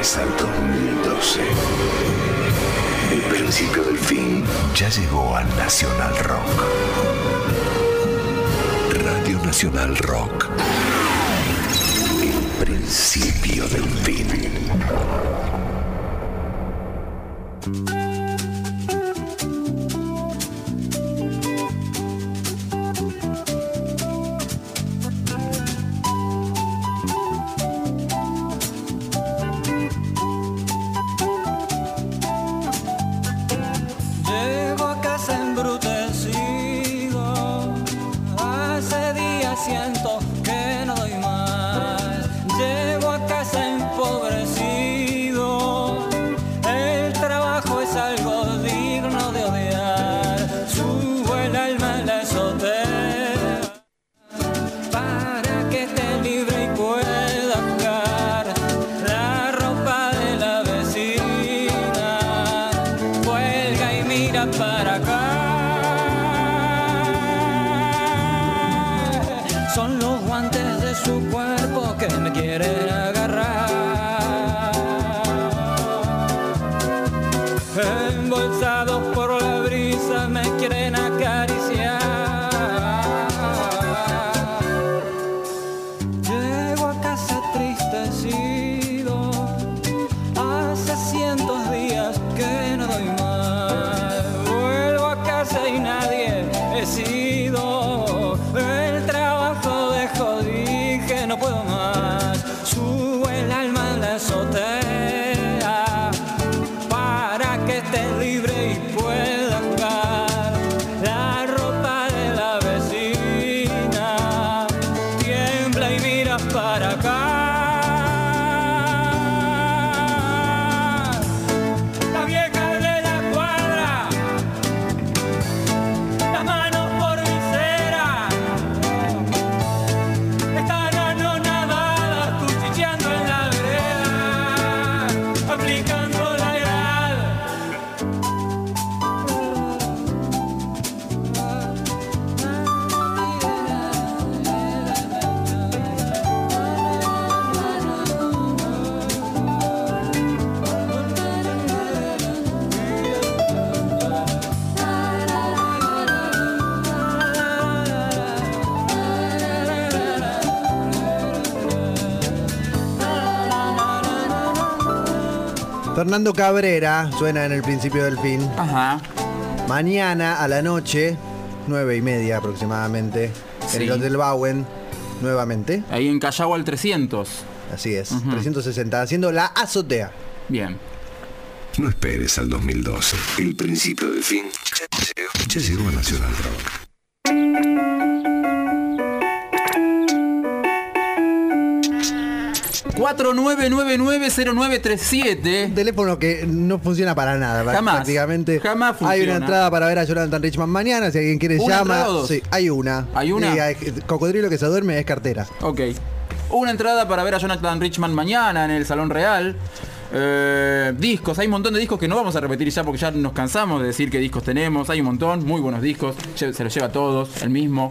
al 2012. El principio del fin ya llegó a Nacional Rock. Radio Nacional Rock. El principio del fin. Fernando Cabrera suena en el principio del fin. Ajá. Mañana a la noche, nueve y media aproximadamente, en el Hotel Bowen, nuevamente. Ahí en Callao al 300. Así es, 360, haciendo la azotea. Bien. No esperes al 2012. El principio del fin ya llegó, ya llegó a Nacional Rock. ...49990937... Teléfono que no funciona para nada, Jamás. prácticamente. Jamás Hay una entrada para ver a Jonathan Richman mañana, si alguien quiere ¿Una llama. entrada o dos? Sí, hay una. ¿Hay una? Y hay- cocodrilo que se duerme es cartera. Ok. Una entrada para ver a Jonathan Richman mañana en el Salón Real. Eh, discos, hay un montón de discos que no vamos a repetir ya porque ya nos cansamos de decir qué discos tenemos. Hay un montón, muy buenos discos. Se los lleva a todos, el mismo.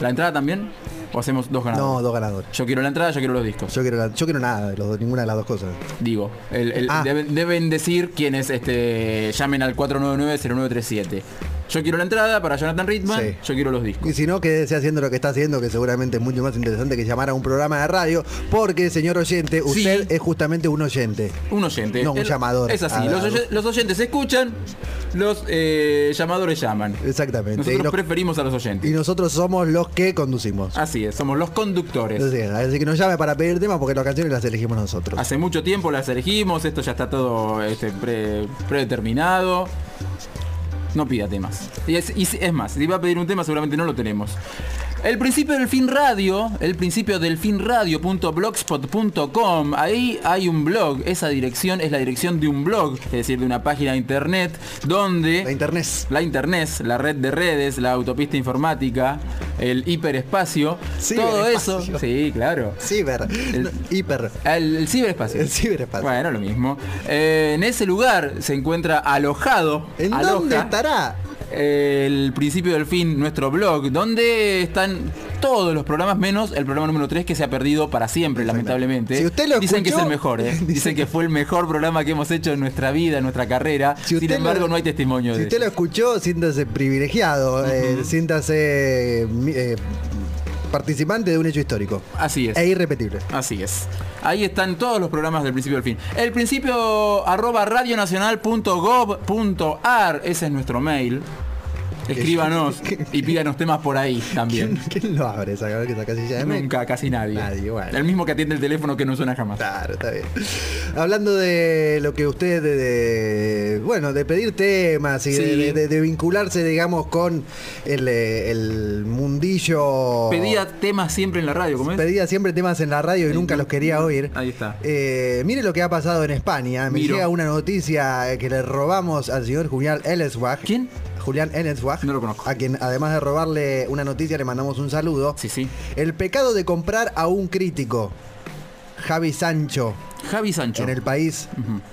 ¿La entrada también? ¿O hacemos dos ganadores? No, dos ganadores. Yo quiero la entrada, yo quiero los discos. Yo quiero, la- yo quiero nada los ninguna de las dos cosas. Digo, el- el- Ah. deben, deben decir quienes este, llamen al 499-0937. Yo quiero la entrada para Jonathan Ritman, Sí. yo quiero los discos. Y si no, quédese haciendo lo que está haciendo, que seguramente es mucho más interesante que llamar a un programa de radio, porque, señor oyente, usted es justamente un oyente. Un oyente. No, un El- llamador. Es así, Ah, los, oye- los oyentes escuchan, los eh, llamadores llaman. Exactamente. Nosotros Y, no- preferimos a los y oyentes. nosotros somos los que conducimos. Así es, somos los conductores. Así, es, así que nos llame para pedir temas porque las canciones las elegimos nosotros. Hace mucho tiempo las elegimos, esto ya está todo este, pre- predeterminado. No pida temas. Y es, y es más, si va a pedir un tema seguramente no lo tenemos. El principio del fin radio, el principio del fin radio.blogspot.com, ahí hay un blog, esa dirección es la dirección de un blog, es decir, de una página de internet donde... La internet. La internet, la red de redes, la autopista informática, el hiperespacio, todo eso. Sí, claro. Ciber. No, hiper. El, el ciberespacio. El ciberespacio. Bueno, lo mismo. Eh, en ese lugar se encuentra alojado. ¿En aloja, dónde estará? El principio del fin, nuestro blog, donde están todos los programas menos el programa número 3 que se ha perdido para siempre, lamentablemente. Si usted lo Dicen que es el mejor, ¿eh? dicen- que fue el mejor programa que hemos hecho en nuestra vida, en nuestra carrera. Si Sin embargo, lo- no hay testimonio Si de usted lo escuchó, siéntase privilegiado, eh, siéntase eh, participante de un hecho histórico. Así es. E irrepetible. Así es. Ahí están todos los programas del principio al fin. El principio arroba radionacional.gov.ar, ese es nuestro mail. Escríbanos y pídanos temas por ahí también. ¿Quién, quién lo abre esa, esa casilla de mail? Nunca, casi nadie. Nadie, bueno. El mismo que atiende el teléfono que no suena jamás. Claro, está bien. Hablando de lo que usted, de, de- bueno, de pedir temas y de- Sí. de, de- de vincularse, digamos, con el, eh, el mundillo. Pedía temas siempre en la radio, ¿cómo es? Pedía siempre temas en la radio y nunca los quería oír. Ahí está. Eh, mire lo que ha pasado en España. Me Miro. llega una noticia que le robamos al señor Julián Ellswag. ¿Quién? Julián Ellswag. No lo conozco. A quien además de robarle una noticia le mandamos un saludo. Sí, sí. El pecado de comprar a un crítico. Javi Sancho. Javi Sancho. En el país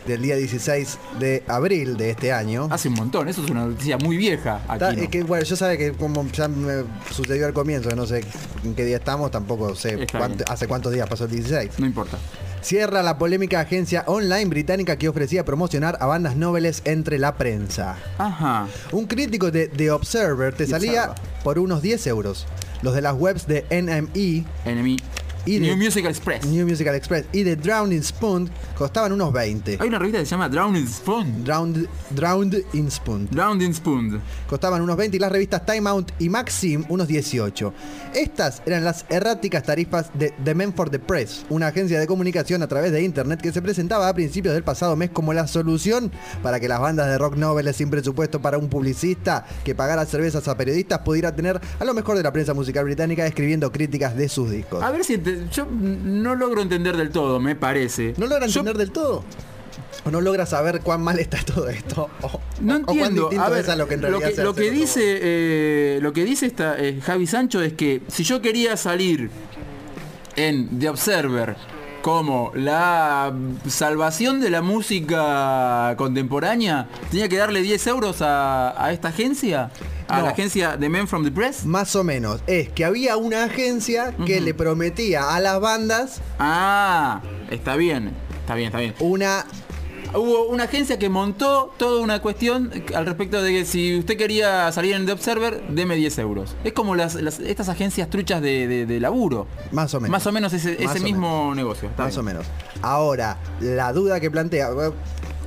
del día 16 de abril de este año. Hace un montón, eso es una noticia muy vieja Está- aquí. es que, bueno, yo sabe que como ya me sucedió al comienzo, no sé en qué día estamos, tampoco sé cuánto- hace cuántos días pasó el 16. No importa. Cierra la polémica agencia online británica que ofrecía promocionar a bandas nobles entre la prensa. Ajá. Un crítico de The Observer te salía por unos 10 euros. Los de las webs de NME, Enemy. Y New de- Musical Express. New Musical Express y The Drowning Spoon costaban unos 20. Hay una revista que se llama Drowning Spoon. Drowned, Drowned in Spoon. Drowning Spoon. Costaban unos 20 y las revistas Time Out y Maxim unos 18. Estas eran las erráticas tarifas de The Men for the Press, una agencia de comunicación a través de internet que se presentaba a principios del pasado mes como la solución para que las bandas de rock nobles sin presupuesto para un publicista que pagara cervezas a periodistas pudiera tener a lo mejor de la prensa musical británica escribiendo críticas de sus discos. A ver si ente- yo no logro entender del todo, me parece. ¿No logra Yo entender del todo? ¿O no logra saber cuán mal está todo esto? O, No o- entiendo. distinto A ver, es a lo que en lo que, lo dice, eh, lo que dice esta, eh, Javi Sancho es que si yo quería salir en The Observer como la salvación de la música contemporánea, tenía que darle 10 euros a, a esta agencia, a No. la agencia de Men from the Press. Más o menos. Es que había una agencia que le prometía a las bandas Ah, está bien, está bien, está bien. una... Hubo una agencia que montó toda una cuestión al respecto de que si usted quería salir en The Observer, deme 10 euros. Es como las, las- estas agencias truchas de, de- de laburo. Más o menos. Más o menos ese, Más ese o mismo negocio. está Más bien. o menos. Ahora, la duda que plantea...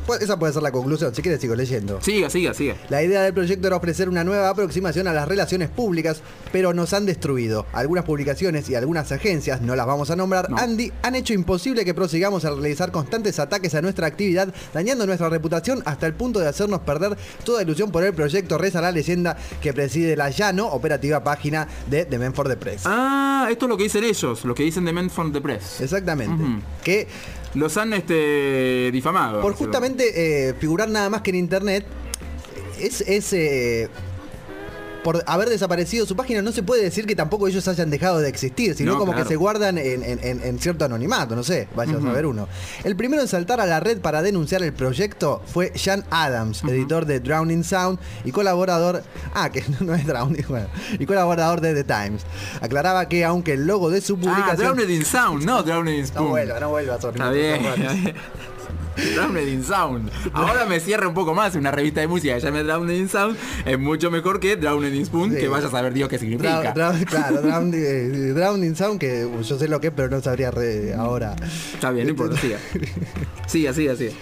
pues esa puede ser la conclusión. Si quieres sigo leyendo. Siga, siga, siga. La idea del proyecto era ofrecer una nueva aproximación a las relaciones públicas, pero nos han destruido. Algunas publicaciones y algunas agencias, no las vamos a nombrar, No. han, hecho imposible que prosigamos a realizar constantes ataques a nuestra actividad, dañando nuestra reputación hasta el punto de hacernos perder toda ilusión por el proyecto, reza la leyenda que preside la ya no operativa página de The Men for the Press. Ah, esto es lo que dicen ellos, lo que dicen de Men from the Press. Exactamente. Que Los han este, difamado. por justamente eh, figurar nada más que en internet, es, es, eh, por haber desaparecido su página, no se puede decir que tampoco ellos hayan dejado de existir, sino No, como claro. que se guardan en, en- en- en cierto anonimato, no sé, vaya a saber uno. El primero en saltar a la red para denunciar el proyecto fue Jan Adams, editor de Drowning Sound y colaborador, ah, que no es Drowning, bueno, y colaborador de The Times. Aclaraba que aunque el logo de su Ah, publicación... Drowned in Sound, no Drowned in Spoon. no vuelva, no vuelva, Está bien. Drowned in Sound. Ahora me cierra un poco más una revista de música que se llama Drowned in Sound. Es mucho mejor que Drowned in Spoon, Sí. que vaya a saber Dios qué significa. Claro, drown- eh, Drowning Sound, que yo sé lo que es, pero no sabría re- ahora. Está bien, no importa, siga. Siga, siga, siga.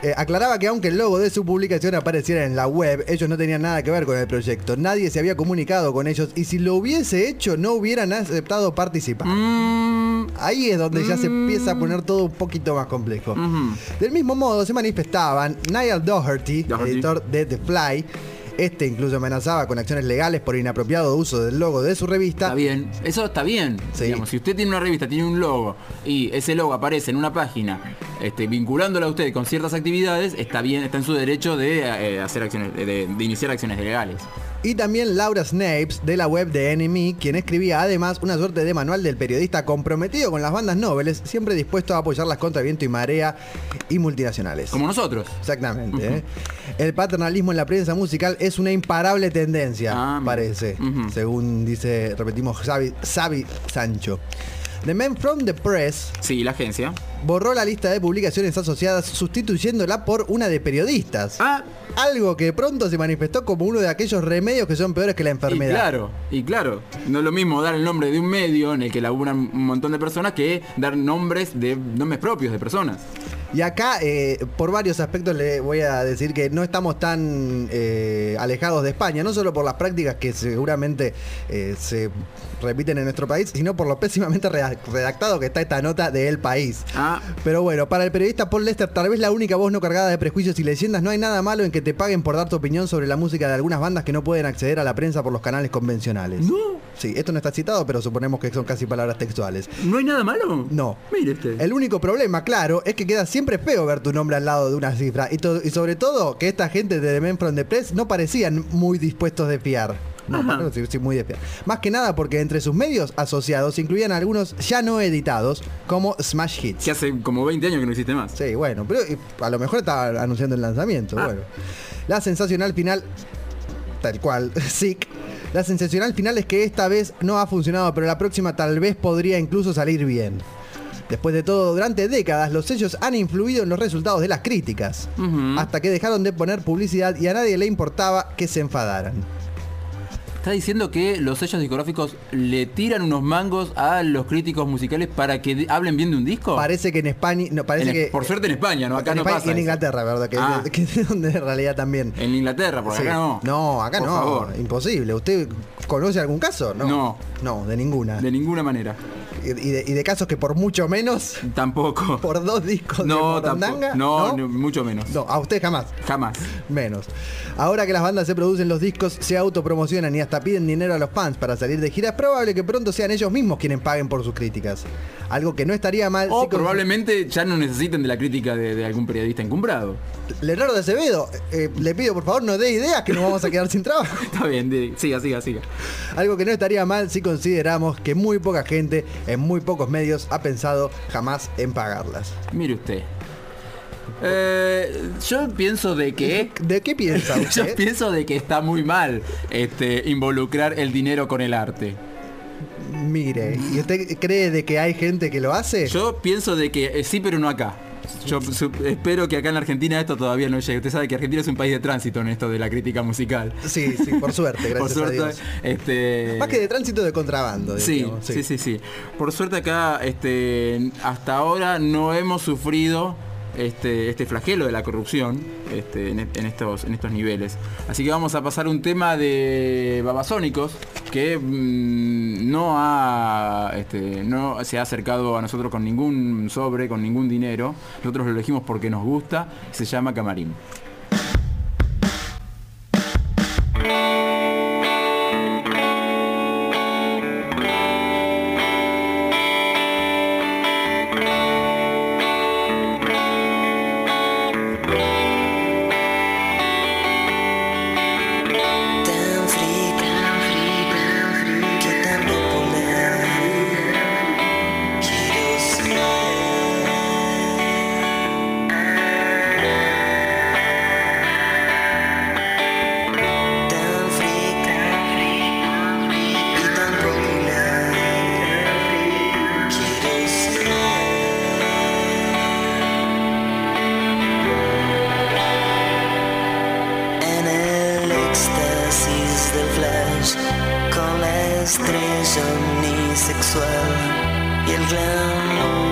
Eh, aclaraba que aunque el logo de su publicación apareciera en la web, ellos no tenían nada que ver con el proyecto. Nadie se había comunicado con ellos y si lo hubiese hecho, no hubieran aceptado participar. Mm, Ahí es donde ya se empieza a poner todo un poquito más complejo. Del mismo modo se manifestaban Niall Doherty, Doherty. editor de The Fly. Este incluso amenazaba con acciones legales por inapropiado uso del logo de su revista. Está bien, eso está bien. Sí. Digamos, si usted tiene una revista, tiene un logo y ese logo aparece en una página este, vinculándola a usted con ciertas actividades, está bien, está en su derecho de eh, hacer acciones, de, de iniciar acciones legales. Y también Laura Snapes de la web de Enemy, quien escribía además una suerte de manual del periodista comprometido con las bandas nobles, siempre dispuesto a apoyarlas contra viento y marea y multinacionales. Como nosotros. Exactamente. ¿eh? El paternalismo en la prensa musical es una imparable tendencia, Ah, parece, según dice, repetimos, Xavi, Xavi Sancho. The Man from the Press Sí, la agencia. Borró la lista de publicaciones asociadas sustituyéndola por una de periodistas. Ah, Algo que pronto se manifestó como uno de aquellos remedios que son peores que la y enfermedad. claro, y claro. No es lo mismo dar el nombre de un medio en el que laburan un montón de personas que dar nombres de nombres propios de personas. Y acá, eh, por varios aspectos, le voy a decir que no estamos tan eh, alejados de España, no solo por las prácticas que seguramente eh, se repiten en nuestro país, sino por lo pésimamente reda- redactado que está esta nota de El País. Ah, Pero bueno, para el periodista Paul Lester, tal vez la única voz no cargada de prejuicios y leyendas, no hay nada malo en que te paguen por dar tu opinión sobre la música de algunas bandas que no pueden acceder a la prensa por los canales convencionales. no, Sí, esto no está citado, pero suponemos que son casi palabras textuales. no hay nada malo. No. Mire este. El único problema, claro, es que queda siempre feo ver tu nombre al lado de una cifra. Y, y sobre todo que esta gente de The Men from the Press no parecían muy dispuestos de fiar. No, bueno, sí, sí, muy de fiar. Más que nada porque entre sus medios asociados incluían algunos ya no editados, como Smash Hits. Que hace como 20 años que no existe más. Sí, bueno, pero a lo mejor estaba anunciando el lanzamiento. Ah. Bueno. La sensacional final, tal cual, Sick. La sensacional final es que esta vez no ha funcionado, pero la próxima tal vez podría incluso salir bien. Después de todo, durante décadas los sellos han influido en los resultados de las críticas, hasta que dejaron de poner publicidad y a nadie le importaba que se enfadaran. Está diciendo que los sellos discográficos le tiran unos mangos a los críticos musicales para que hablen bien de un disco. Parece que en España, no, parece En- que por suerte en España, ¿no? Acá en no España pasa en eso. Inglaterra, ¿verdad? Que, Ah. que es donde en realidad también. En Inglaterra, porque Sí. acá no. No, acá Por no. favor. Imposible. ¿Usted conoce algún caso? No. No. No, de ninguna. De ninguna manera. Y, de, y de casos que por mucho menos, Tampoco. por dos discos no, de. Morondanga, No, ¿no? no, mucho menos. No, a usted jamás. Jamás. Menos. Ahora que las bandas se producen los discos, se autopromocionan y hasta piden dinero a los fans para salir de gira, es probable que pronto sean ellos mismos quienes paguen por sus críticas. Algo que no estaría mal. O con- probablemente ya no necesiten de la crítica de, de algún periodista encumbrado. Leonardo de Acevedo, eh, le pido por favor no dé ideas que nos vamos a quedar sin trabajo. Está bien, siga, siga, siga. Algo que no estaría mal si consideramos que muy poca gente en muy pocos medios ha pensado jamás en pagarlas. Mire usted. Eh, yo pienso de que... ¿De qué piensa Yo usted? pienso de que está muy mal este, involucrar el dinero con el arte. Mire, ¿y usted cree de que hay gente que lo hace? Yo pienso de que eh, sí, pero no acá. Yo espero que acá en la Argentina esto todavía no llegue. Usted sabe que Argentina es un país de tránsito en esto de la crítica musical. Sí, sí, por suerte, gracias Por suerte, a Dios. este. Más que de tránsito de contrabando, Sí, sí, sí, sí. Por suerte acá, este, hasta ahora no hemos sufrido este, este flagelo de la corrupción este, en, estos, en estos niveles. Así que vamos a pasar un tema de babasónicos que mm, no, ha, este, no se ha acercado a nosotros con ningún sobre, con ningún dinero. Nosotros lo elegimos porque nos gusta. Se llama Camarín. Omnisexual y el glamour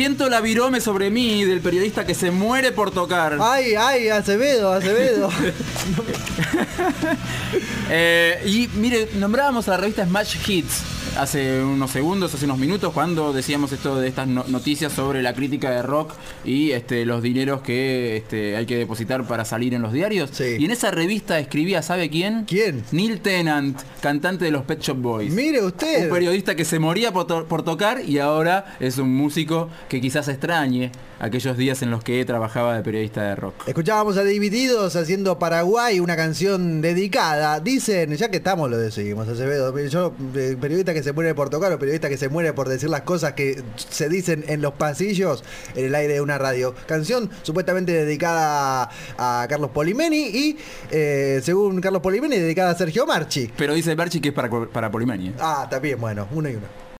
Siento la virome sobre mí del periodista que se muere por tocar. Ay, ay, Acevedo, Acevedo. Eh, y mire, nombrábamos a la revista Smash Hits hace unos segundos, hace unos minutos, cuando decíamos esto de estas no- noticias sobre la crítica de rock y este, los dineros que este, hay que depositar para salir en los diarios. Sí. Y en esa revista escribía, ¿sabe quién? ¿Quién? Neil Tennant, cantante de los Pet Shop Boys. Mire usted. Un periodista que se moría por, to- por tocar y ahora es un músico que quizás extrañe aquellos días en los que trabajaba de periodista de rock. Escuchábamos a Divididos haciendo Paraguay, una canción dedicada. Dicen, ya que estamos lo decimos, Acevedo. Yo, eh, periodista que se muere por tocar o periodista que se muere por decir las cosas que se dicen en los pasillos en el aire de una radio. Canción supuestamente dedicada a Carlos Polimeni y, eh, según Carlos Polimeni, dedicada a Sergio Marchi. Pero dice Berchi que es para, para Polimeni. ¿eh? Ah, también, bueno, uno y uno.